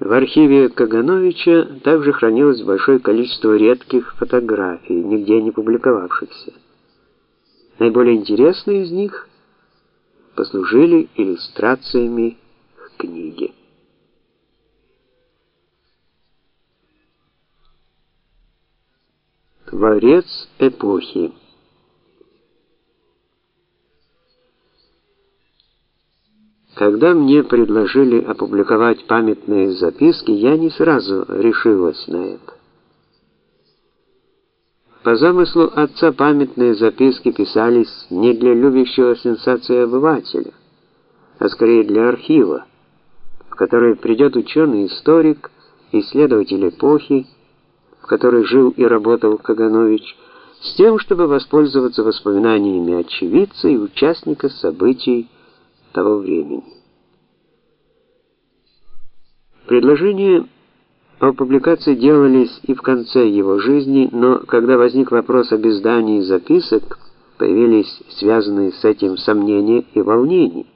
В архиве Кагановича также хранилось большое количество редких фотографий, нигде не публиковавшихся. Наиболее интересные из них послужили иллюстрациями к книге. Творец эпохи Когда мне предложили опубликовать памятные записки, я не сразу решилась на это. По замыслу отца памятные записки писались не для любящего сенсации обывателя, а скорее для архива, в который придет ученый-историк, исследователь эпохи, в которой жил и работал Каганович, с тем, чтобы воспользоваться воспоминаниями очевидца и участника событий того времени. Предложения о публикации делались и в конце его жизни, но когда возник вопрос об издании записок, появились связанные с этим сомнения и волнения.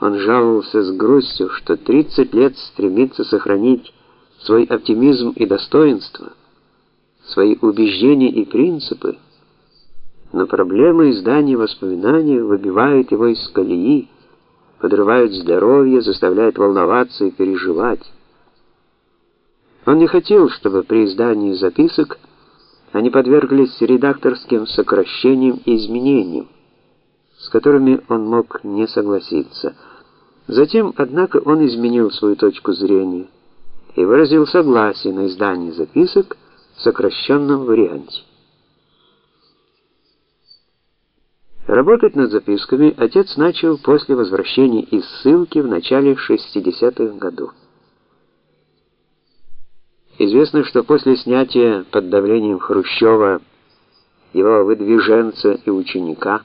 Он жаловался с грустью, что 30 лет стремится сохранить свой оптимизм и достоинство, свои убеждения и принципы, но проблемы издания воспоминаний выбивают его из колеи, подрывают здоровье, заставляют волноваться и переживать. Он не хотел, чтобы при издании записок они подверглись редакторским сокращениям и изменениям, с которыми он мог не согласиться. Затем, однако, он изменил свою точку зрения и выразил согласие на издание записок в сокращенном варианте. Работать над записками отец начал после возвращения из ссылки в начале 60-х годов. Известно, что после снятия под давлением Хрущева его выдвиженца и ученика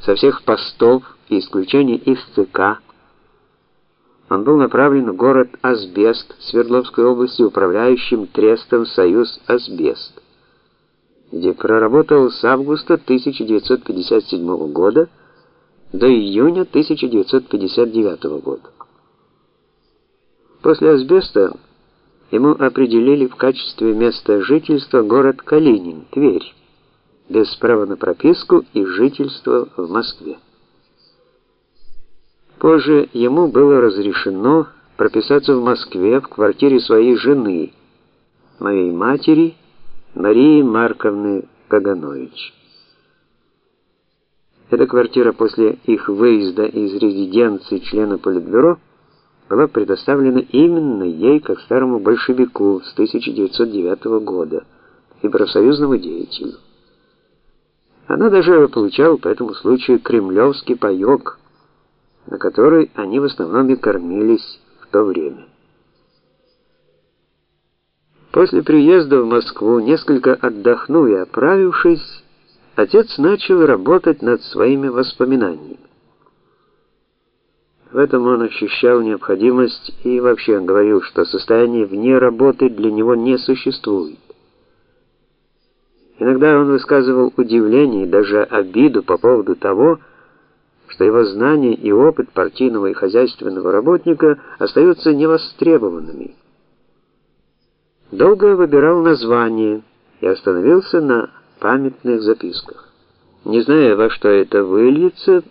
со всех постов и исключения из ЦК он был направлен в город Асбест Свердловской области управляющим трестом Союз Асбест где проработал с августа 1957 года до июня 1959 года. После асбеста ему определили в качестве места жительства город Калинин, Тверь, без права на прописку и жительство в Москве. Позже ему было разрешено прописаться в Москве в квартире своей жены, моей матери Марии Марковны Каганович. Эта квартира после их выезда из резиденции члена Политбюро была предоставлена именно ей как старому большевику с 1909 года и профсоюзному деятелю. Она даже получала по этому случаю кремлевский паёк, на который они в основном и кормились в то время. После приезда в Москву, несколько отдохнув и оправившись, отец начал работать над своими воспоминаниями. В этом он ощущал необходимость и вообще говорил, что состояние вне работы для него не существует. Иногда он высказывал удивление и даже обиду по поводу того, что его знания и опыт партийного и хозяйственного работника остаются невостребованными долго выбирал название и остановился на памятных записках. Не зная, во что это выльется,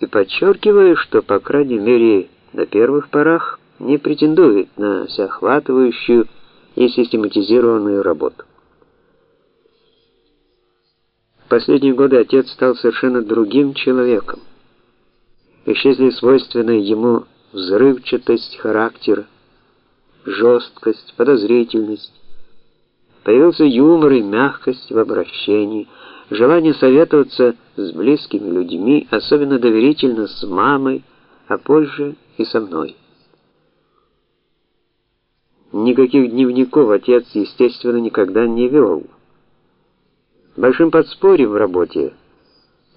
и подчеркивая, что, по крайней мере, на первых порах не претендует на всеохватывающую и систематизированную работу. В последние годы отец стал совершенно другим человеком. Исчезли свойственные ему взрывчатость характера, жесткость, подозрительность. Появился юмор и мягкость в обращении, желание советоваться с близкими людьми, особенно доверительно с мамой, а позже и со мной. Никаких дневников отец, естественно, никогда не вел. Большим подспорьем в работе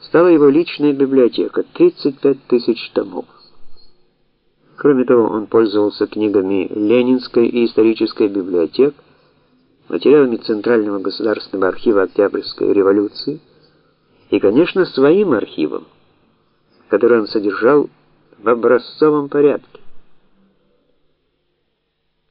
стала его личная библиотека 35 тысяч томов. Кроме того, он пользовался книгами Ленинской и исторической библиотек, материалами Центрального государственного архива Октябрьской революции и, конечно, своим архивом, который он содержал в образцовом порядке.